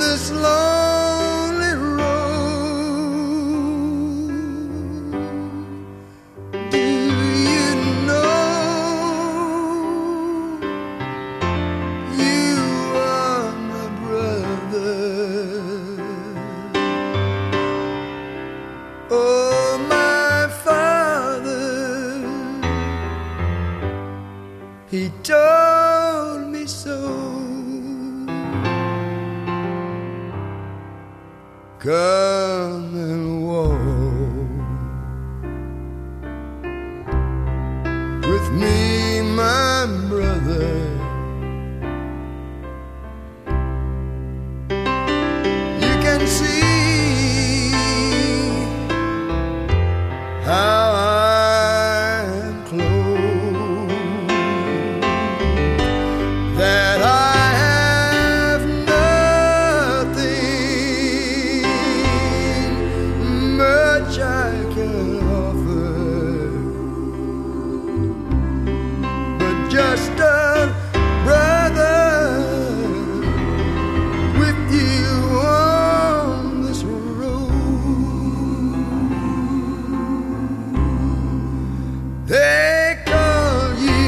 this lonely Come and walk with me, my brother. You can see just a brother with you on this road. They call you.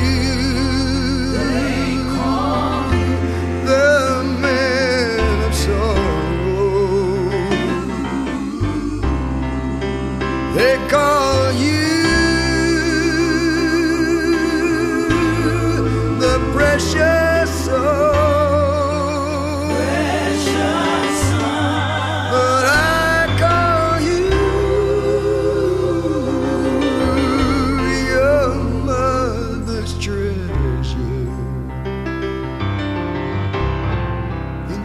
The man of sorrow. They call you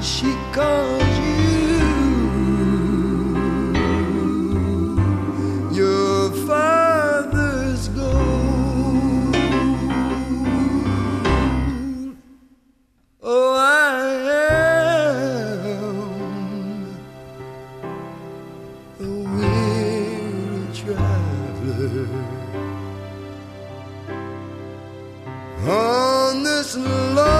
she calls you your father's gold. Oh, I am a weary traveler on this long